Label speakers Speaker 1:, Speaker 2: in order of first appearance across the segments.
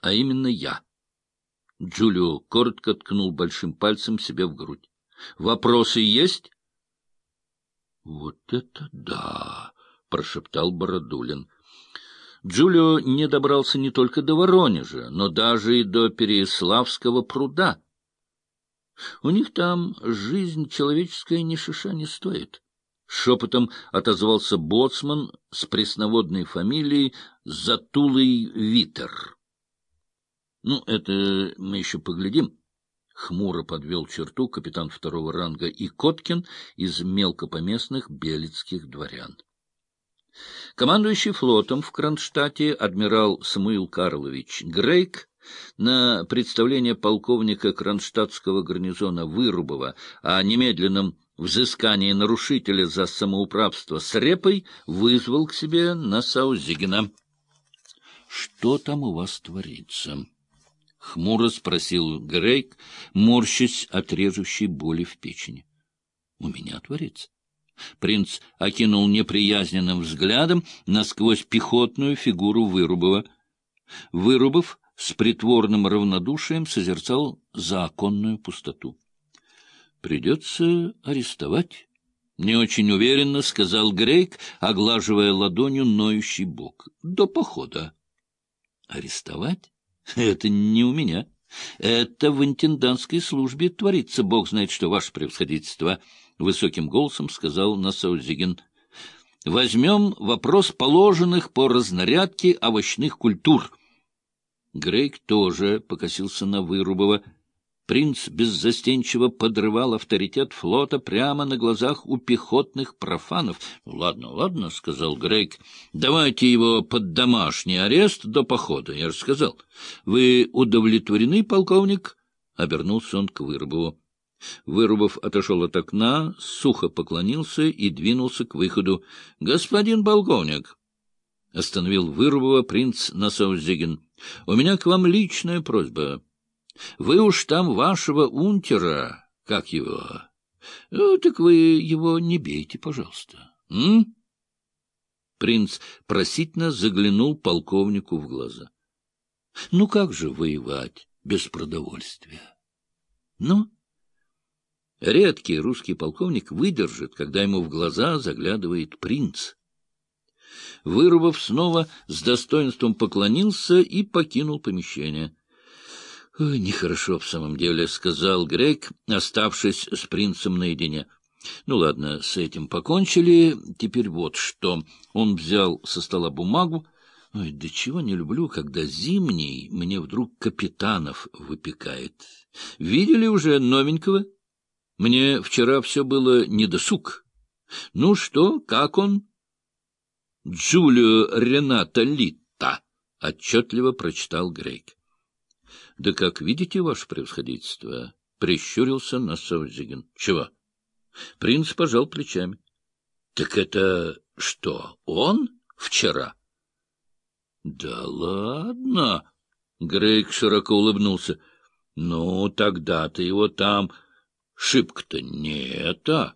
Speaker 1: а именно я. Джулио коротко ткнул большим пальцем себе в грудь. — Вопросы есть? — Вот это да! — прошептал Бородулин. Джулио не добрался не только до Воронежа, но даже и до Переяславского пруда. У них там жизнь человеческая ни шиша не стоит. Шепотом отозвался боцман с пресноводной фамилией Затулый Витер. — Ну, это мы еще поглядим. Хмуро подвел черту капитан второго ранга и Коткин из мелкопоместных белецких дворян. Командующий флотом в Кронштадте адмирал Самуил Карлович Грейк на представление полковника кронштадтского гарнизона Вырубова о немедленном взыскании нарушителя за самоуправство с репой вызвал к себе на Саузигина. — Что там у вас творится? — хмуро спросил Грейк, морщась от режущей боли в печени. — У меня творится. Принц окинул неприязненным взглядом насквозь пехотную фигуру Вырубова. Вырубов с притворным равнодушием созерцал законную пустоту. — Придется арестовать. — Не очень уверенно сказал Грейк, оглаживая ладонью ноющий бок. — До похода. — Арестовать? Это не у меня. Это в интендантской службе творится, бог знает что, ваше превосходительство. Высоким голосом сказал Насаузигин. Возьмем вопрос положенных по разнарядке овощных культур. Грейк тоже покосился на Вырубова. Принц беззастенчиво подрывал авторитет флота прямо на глазах у пехотных профанов. — Ладно, ладно, — сказал Грейк, — давайте его под домашний арест до похода, я же сказал. — Вы удовлетворены, полковник? — обернулся он к Вырубову. Вырубов отошел от окна, сухо поклонился и двинулся к выходу. — Господин полковник! — остановил Вырубова принц Насаузегин. — У меня к вам личная просьба. Вы уж там вашего унтера, как его... Ну, так вы его не бейте, пожалуйста. М? Принц просительно заглянул полковнику в глаза. — Ну как же воевать без продовольствия? — Ну? Редкий русский полковник выдержит, когда ему в глаза заглядывает принц. Вырубов снова с достоинством поклонился и покинул помещение. — Нехорошо в самом деле, — сказал Грек, оставшись с принцем наедине. — Ну ладно, с этим покончили. Теперь вот что. Он взял со стола бумагу. Ой, да чего не люблю, когда зимний мне вдруг капитанов выпекает. Видели уже новенького? — мне вчера все было недосуг. Ну что, как он? Джулио Рената Литта, — отчетливо прочитал Грейк. — Да как видите, ваше превосходительство, — прищурился на Саузиген. — Чего? Принц пожал плечами. — Так это что, он вчера? — Да ладно, — Грейк широко улыбнулся. — Ну, тогда ты его там Шибко-то не это.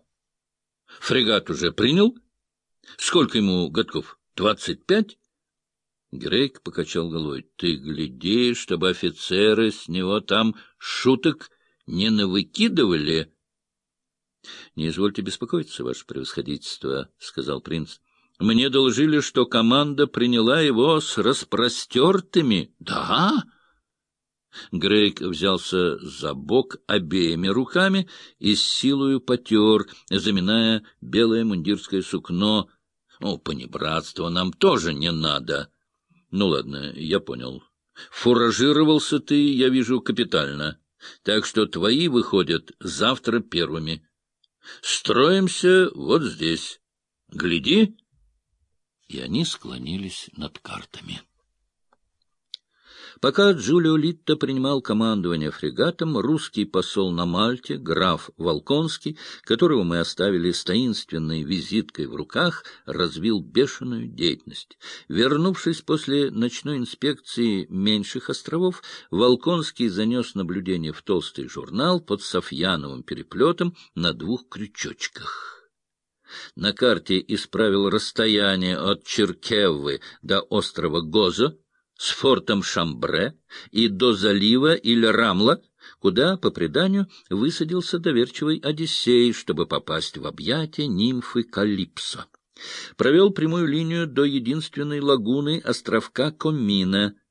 Speaker 1: Фрегат уже принял? Сколько ему годков? Двадцать пять? Грейк покачал головой. Ты гляди, чтобы офицеры с него там шуток не навыкидывали. — Не извольте беспокоиться, ваше превосходительство, — сказал принц. — Мне доложили, что команда приняла его с распростертыми. — Да? Грейк взялся за бок обеими руками и с силою потер, заминая белое мундирское сукно. Ну, понебратство нам тоже не надо. Ну, ладно, я понял. Фуражировался ты, я вижу, капитально. Так что твои выходят завтра первыми. Строимся вот здесь. Гляди. И они склонились над картами. Пока Джулио Литто принимал командование фрегатом, русский посол на Мальте, граф Волконский, которого мы оставили с таинственной визиткой в руках, развил бешеную деятельность. Вернувшись после ночной инспекции меньших островов, Волконский занес наблюдение в толстый журнал под Софьяновым переплетом на двух крючочках. На карте исправил расстояние от Черкевы до острова Гоза, с фортом Шамбре и до залива или Рамла, куда, по преданию, высадился доверчивый Одиссей, чтобы попасть в объятия нимфы Калипсо. Провел прямую линию до единственной лагуны островка Комина —